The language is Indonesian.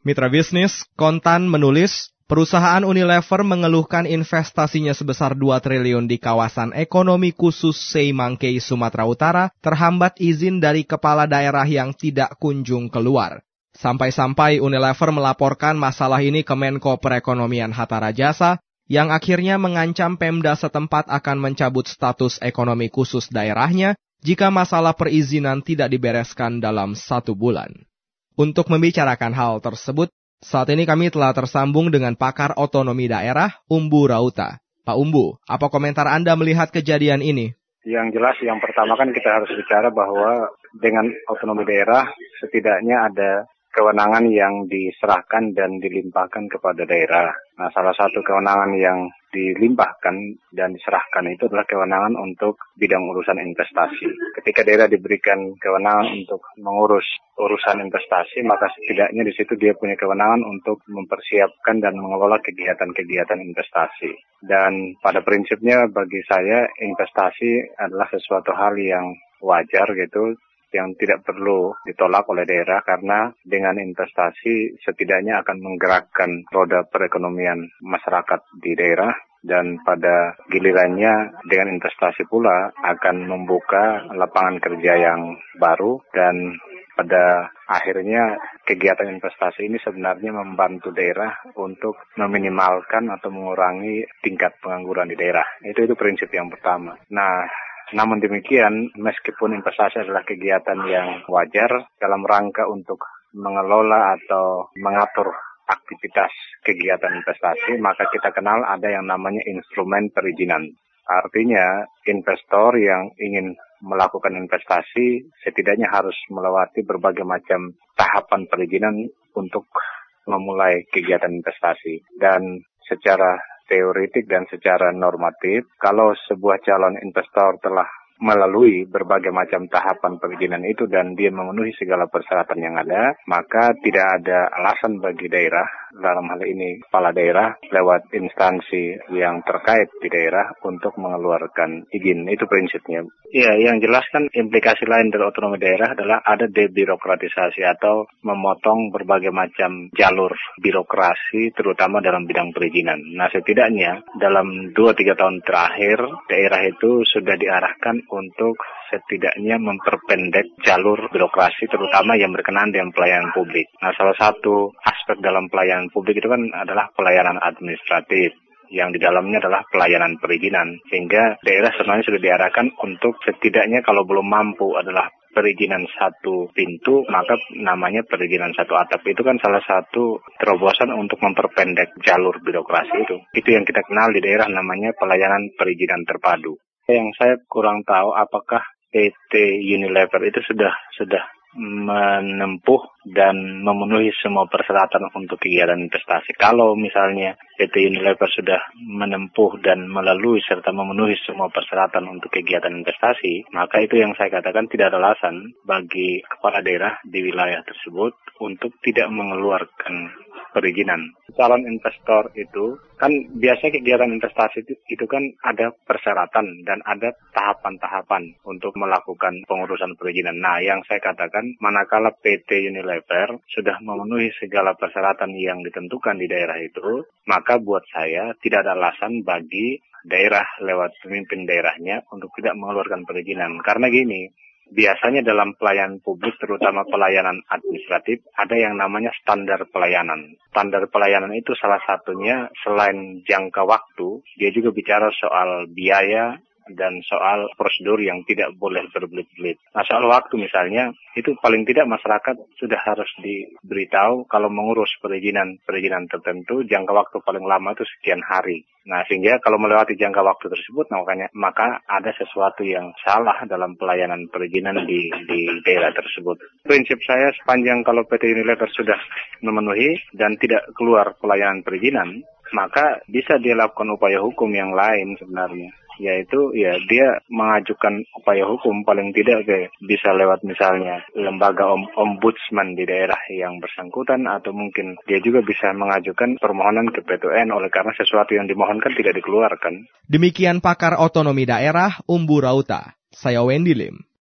Mitra bisnis, Kontan menulis, perusahaan Unilever mengeluhkan investasinya sebesar 2 triliun di kawasan ekonomi khusus Seimangkei, Sumatera Utara, terhambat izin dari kepala daerah yang tidak kunjung keluar. Sampai-sampai Unilever melaporkan masalah ini ke Menko Perekonomian Hatta Rajasa, yang akhirnya mengancam Pemda setempat akan mencabut status ekonomi khusus daerahnya jika masalah perizinan tidak dibereskan dalam satu bulan. Untuk membicarakan hal tersebut, saat ini kami telah tersambung dengan pakar otonomi daerah, Umbu Rauta. Pak Umbu, apa komentar Anda melihat kejadian ini? Yang jelas yang pertama kan kita harus bicara bahwa dengan otonomi daerah setidaknya ada kewenangan yang diserahkan dan dilimpahkan kepada daerah. Nah, salah satu kewenangan yang dilimpahkan dan diserahkan itu adalah kewenangan untuk bidang urusan investasi. Ketika daerah diberikan kewenangan untuk mengurus urusan investasi, maka setidaknya di situ dia punya kewenangan untuk mempersiapkan dan mengelola kegiatan-kegiatan investasi. Dan pada prinsipnya bagi saya investasi adalah sesuatu hal yang wajar gitu yang tidak perlu ditolak oleh daerah karena dengan investasi setidaknya akan menggerakkan roda perekonomian masyarakat di daerah dan pada gilirannya dengan investasi pula akan membuka lapangan kerja yang baru dan pada akhirnya kegiatan investasi ini sebenarnya membantu daerah untuk meminimalkan atau mengurangi tingkat pengangguran di daerah. Itu itu prinsip yang pertama. Nah, namun demikian, meskipun investasi adalah kegiatan yang wajar dalam rangka untuk mengelola atau mengatur aktivitas kegiatan investasi, maka kita kenal ada yang namanya instrumen perizinan. Artinya, investor yang ingin melakukan investasi setidaknya harus melewati berbagai macam tahapan perizinan untuk memulai kegiatan investasi. Dan secara teoritik dan secara normatif, kalau sebuah calon investor telah melalui berbagai macam tahapan perizinan itu dan dia memenuhi segala persyaratan yang ada, maka tidak ada alasan bagi daerah dalam hal ini kepala daerah lewat instansi yang terkait di daerah untuk mengeluarkan izin. Itu prinsipnya. Iya, yang jelas kan implikasi lain dari otonomi daerah adalah ada debirokratisasi atau memotong berbagai macam jalur birokrasi terutama dalam bidang perizinan. Nah, setidaknya dalam 2-3 tahun terakhir daerah itu sudah diarahkan untuk setidaknya memperpendek jalur birokrasi terutama yang berkenaan dengan pelayanan publik. Nah, salah satu aspek dalam pelayanan publik itu kan adalah pelayanan administratif yang di dalamnya adalah pelayanan perizinan. Sehingga daerah sebenarnya sudah diarahkan untuk setidaknya kalau belum mampu adalah perizinan satu pintu, maka namanya perizinan satu atap. Itu kan salah satu terobosan untuk memperpendek jalur birokrasi itu. Itu yang kita kenal di daerah namanya pelayanan perizinan terpadu. Yang saya kurang tahu apakah PT Unilever itu sudah sudah menempuh dan memenuhi semua persyaratan untuk kegiatan investasi. Kalau misalnya PT Unilever sudah menempuh dan melalui serta memenuhi semua persyaratan untuk kegiatan investasi, maka itu yang saya katakan tidak ada alasan bagi kepala daerah di wilayah tersebut untuk tidak mengeluarkan perizinan. Calon investor itu kan biasanya kegiatan investasi itu, itu kan ada persyaratan dan ada tahapan-tahapan untuk melakukan pengurusan perizinan. Nah, yang saya katakan manakala PT Unilever sudah memenuhi segala persyaratan yang ditentukan di daerah itu, maka buat saya tidak ada alasan bagi daerah lewat pemimpin daerahnya untuk tidak mengeluarkan perizinan. Karena gini, biasanya dalam pelayanan publik, terutama pelayanan administratif, ada yang namanya standar pelayanan. Standar pelayanan itu salah satunya selain jangka waktu, dia juga bicara soal biaya, dan soal prosedur yang tidak boleh berbelit-belit. Nah soal waktu misalnya, itu paling tidak masyarakat sudah harus diberitahu kalau mengurus perizinan-perizinan tertentu, jangka waktu paling lama itu sekian hari. Nah sehingga kalau melewati jangka waktu tersebut, makanya maka ada sesuatu yang salah dalam pelayanan perizinan di, di daerah tersebut. Prinsip saya sepanjang kalau PT Unilever sudah memenuhi dan tidak keluar pelayanan perizinan, maka bisa dia lakukan upaya hukum yang lain sebenarnya yaitu ya dia mengajukan upaya hukum paling tidak ke bisa lewat misalnya lembaga om, ombudsman di daerah yang bersangkutan atau mungkin dia juga bisa mengajukan permohonan ke PTN oleh karena sesuatu yang dimohonkan tidak dikeluarkan. Demikian pakar otonomi daerah Umbu Rauta. Saya Wendy Lim.